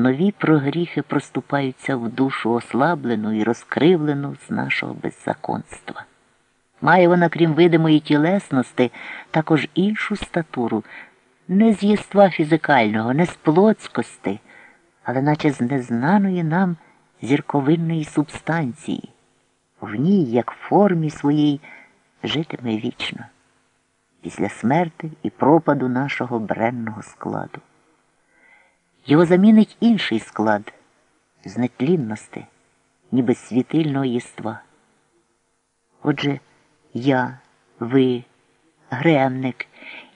нові прогріхи проступаються в душу ослаблену і розкривлену з нашого беззаконства. Має вона, крім видимої тілесності, також іншу статуру, не з єства фізикального, не з плотськости, але наче з незнаної нам зірковинної субстанції. В ній, як в формі своїй, житиме вічно, після смерти і пропаду нашого бренного складу. Його замінить інший склад з нетлінності, ніби світильного єства. Отже, я, ви, гремник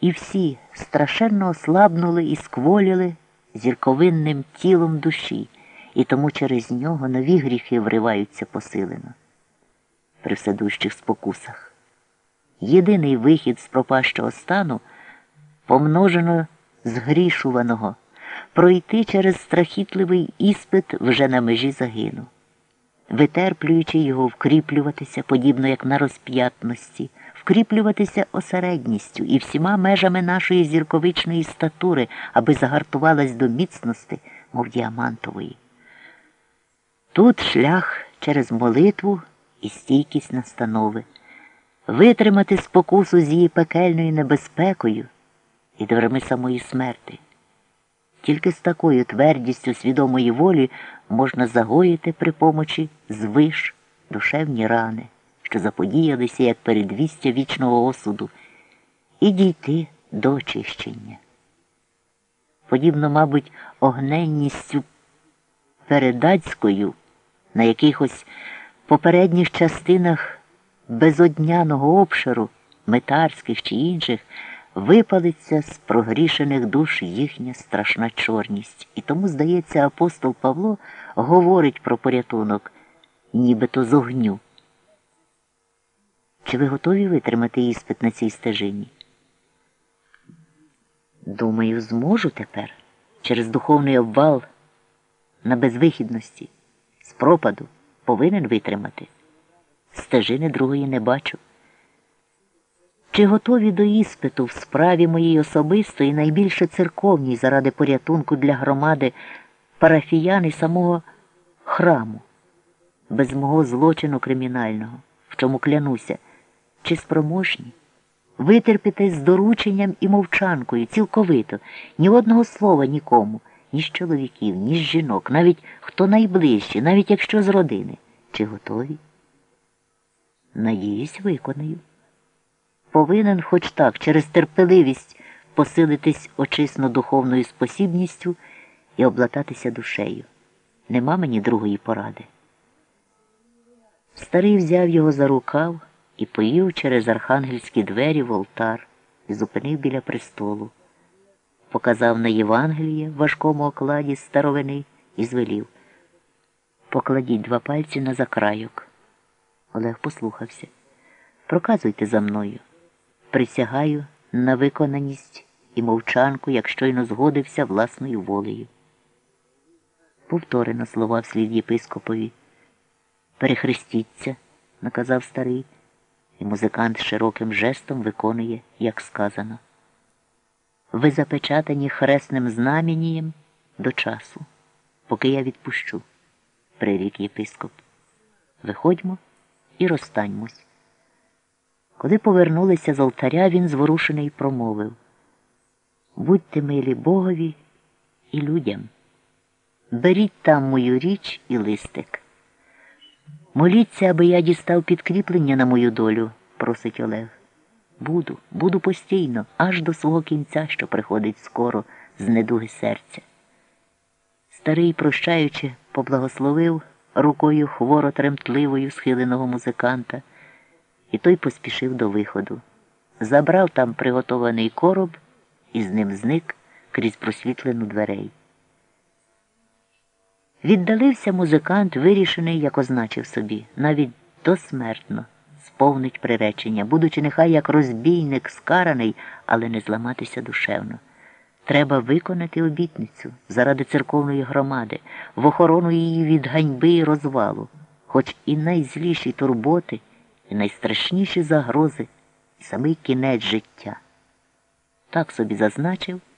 і всі страшенно ослабнули і скволіли зірковинним тілом душі, і тому через нього нові гріхи вриваються посилено при вседущих спокусах. Єдиний вихід з пропащого стану помножено згрішуваного, пройти через страхітливий іспит вже на межі загину, витерплюючи його, вкріплюватися, подібно як на розп'ятності, вкріплюватися осередністю і всіма межами нашої зірковичної статури, аби загартувалась до міцності, мов діамантової. Тут шлях через молитву і стійкість настанови, витримати спокусу з її пекельною небезпекою і дверми самої смерти. Тільки з такою твердістю свідомої волі можна загоїти при помочі звиш душевні рани, що заподіялися як передвістя вічного осуду, і дійти до очищення. Подібно, мабуть, огненністю передацькою на якихось попередніх частинах безодняного обширу, метарських чи інших, випалиться з прогрішених душ їхня страшна чорність. І тому, здається, апостол Павло говорить про порятунок, нібито з огню. Чи ви готові витримати іспит на цій стежині? Думаю, зможу тепер через духовний обвал на безвихідності, з пропаду повинен витримати. Стежини другої не бачу. Чи готові до іспиту в справі моїй особистої, найбільше церковній заради порятунку для громади парафіян і самого храму, без мого злочину кримінального, в чому клянуся, чи спроможні? Витерпіти з дорученням і мовчанкою цілковито, ні одного слова нікому, ні з чоловіків, ні з жінок, навіть хто найближче, навіть якщо з родини. Чи готові? Надіюсь, виконаю повинен хоч так через терпеливість посилитись очисно духовною спосібністю і облататися душею. Нема мені другої поради. Старий взяв його за рукав і поїв через архангельські двері в олтар і зупинив біля престолу, показав на Євангеліє в важкому окладі старовини і звелів. Покладіть два пальці на закрайок. Олег послухався. Проказуйте за мною. Присягаю на виконаність і мовчанку, як щойно згодився власною волею. Повторено слова вслід єпископові. Перехрестіться, наказав старий, і музикант широким жестом виконує, як сказано. Ви запечатані хресним знаменієм до часу, поки я відпущу, прирік єпископ. Виходьмо і розстаньмось. Коли повернулися з алтаря, він зворушений промовив Будьте милі Богові і людям. Беріть там мою річ і листик. Моліться, аби я дістав підкріплення на мою долю, просить Олег. Буду, буду постійно, аж до свого кінця, що приходить скоро з недуги серця. Старий, прощаючи, поблагословив рукою хворо тремтливою схиленого музиканта і той поспішив до виходу. Забрав там приготований короб і з ним зник крізь просвітлену дверей. Віддалився музикант, вирішений, як означив собі, навіть досмертно сповнить приречення, будучи нехай як розбійник скараний, але не зламатися душевно. Треба виконати обітницю заради церковної громади, в охорону її від ганьби і розвалу, хоч і найзліші турботи і найстрашніші загрози, і самий кінець життя. Так собі зазначив